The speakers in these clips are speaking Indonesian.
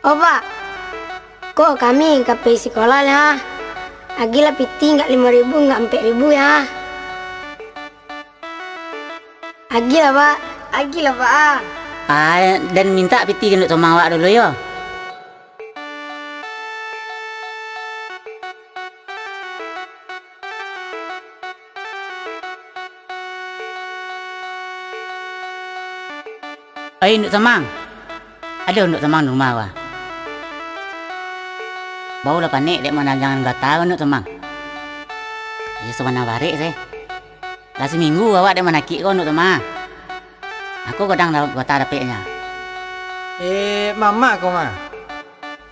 Pak, kok kami nggak pergi sekolah ya? Agi lah piti nggak lima ribu nggak empat ribu ya? Agi lah pak, agi lah pak. Ah, dan minta piti gendut sama awak dulu yo. Ay, Nduk Samang. Ada Nduk Samang di rumah wah. Bau lah panik dek mana jangan gak tahu Nduk Samang. Ya semana barik sih. Lah seminggu awak dek mana kik kau Nduk Samang. Aku kadang dah gua tak dapetnya. Eh, mama kau mah.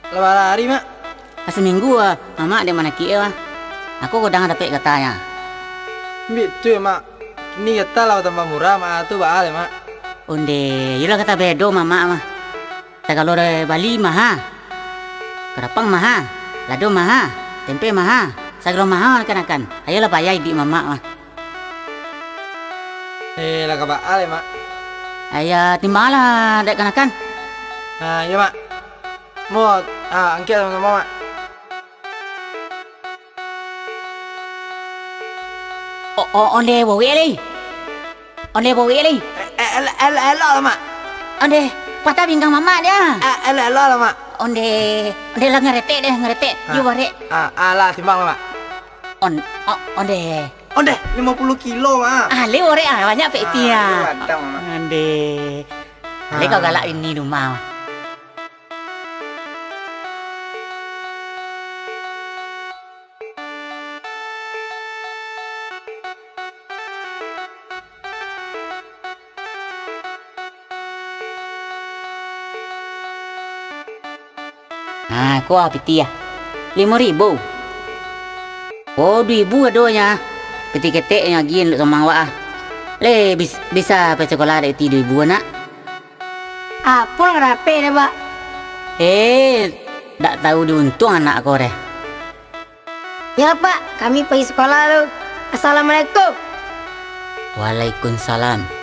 Lebar hari mak. Lah seminggu ah, mama dek mana kik wah. Aku kadang dapet katanya. Bitu ya mak. Ini kata lah tambah murah mak tu baal ya mak. Onde, yula kata bedo mama mah. Dari Bali mah ha. Kerapang mah. Lado mah ha. Tempe mah ha. Sagro mah ha kan akan. Ayolah payah di mama mah. Eh, lah baal ya mak. Ayah timbalah dek kan akan. Nah, ya mak. Mau ah angkat sama mak. Oh, oh, onde bawa li. Onde bawa li. Eh, el el elok lah mak. Onde patah pinggang mama dia. Eh, el lah mak. Onde, onde lah ngeretek deh ngeretek. Yo barek. Ah, alah timbang lah mak. On, oh, onde. Deh, 50 kilo mak. Ah, le ah banyak pek Ah, wadang, Mama. Onde. Le kau galak ini rumah. Ah, kau apa tia? Lima ribu. Oh, dua ribu adonya. Peti ketek yang gin sama awak ah. Le bis, bisa pergi sekolah dari tidur ibu nak. Ah, pun ngerape deh pak. Eh, tak tahu diuntung anak kau deh. Ya pak, kami pergi sekolah lu. Assalamualaikum. Waalaikumsalam.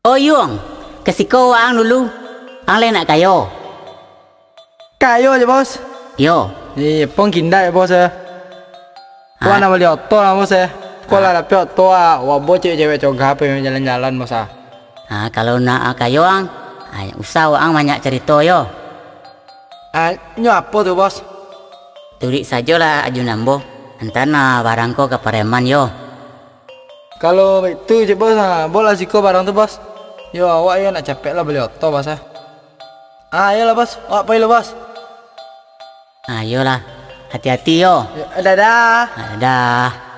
Oh Yung, kasih kau ang dulu. Ang lain nak kayo. Kayo aja bos. Yo, Iya, pong kinda ya bos. Gua Ah. nama beli oto lah bos ya. Gua lah dapet oto ah. Wah bos cewek-cewek coga HP jalan-jalan bos ah. ah, kalau nak kayo ang, ay, usah ang banyak cerita yo. Ah, nyo apa tuh bos? Sajalah aju nambo. Entar na barang ko ke pareman yo. Kalau itu aja bos ah, bola siko barang tuh bos. Yo, awak ya nak capek lah beli oto bos ah. Ah, ayolah bos. Awak lo bos. Ayolah, hati-hati yo. Ya, dadah. Ah,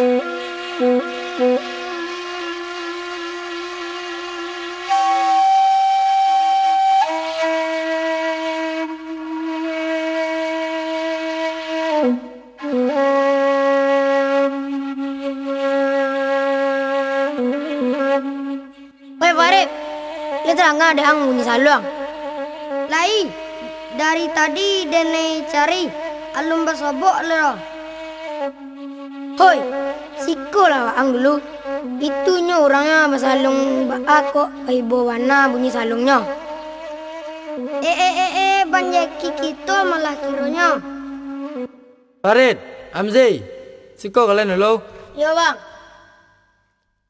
Woi Farid, lihat terang ada ang bunyi saluang. Lai, dari tadi dene cari alum basobok lo. Hoi, siko lah ang dulu. Itunya orangnya basalung aku ibu warna bunyi salungnya. Eh eh eh eh banyak kita malah kironya. Farid, Amzi, siko kalian dulu. Yo bang,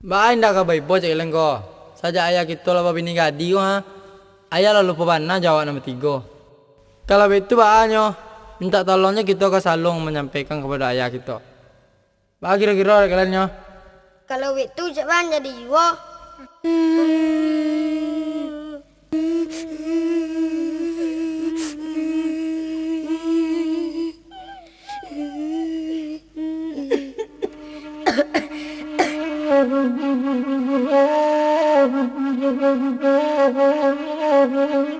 Ba inda ka bai bocek kalian ko. Saja ayah kita lah bini gadi ha. Ayah lalu pebana jawab nomor tiga. Kalau itu bahannya minta tolongnya kita ke salung menyampaikan kepada ayah kita. Bah kira-kira kaliannya? Kalau itu cuman jadi jiwa. Oh, my God.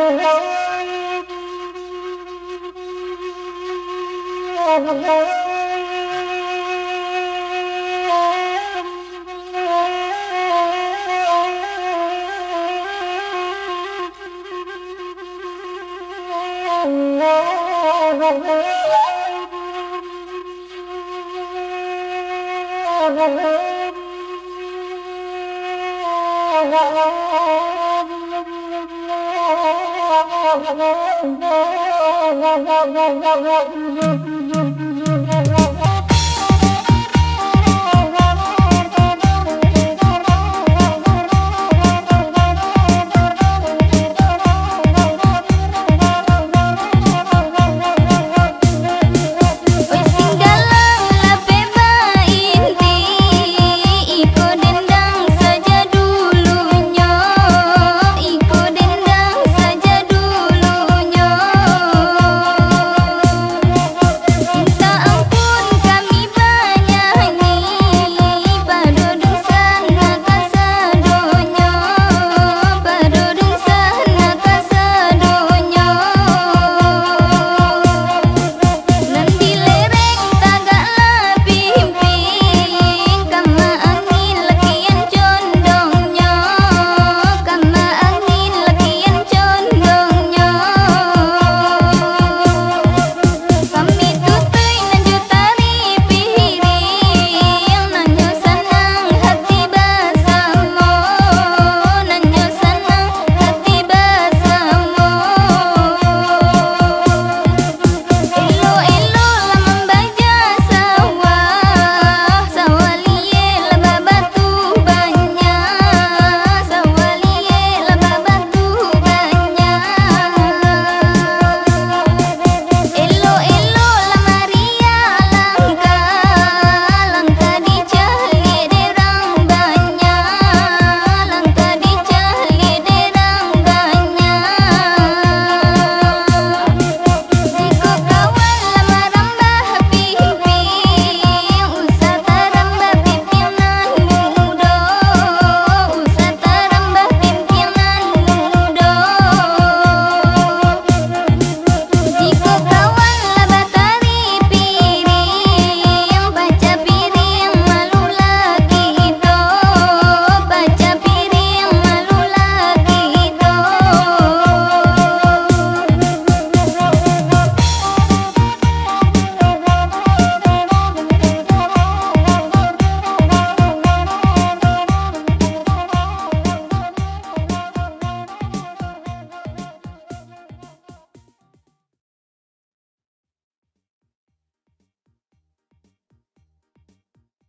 Oh,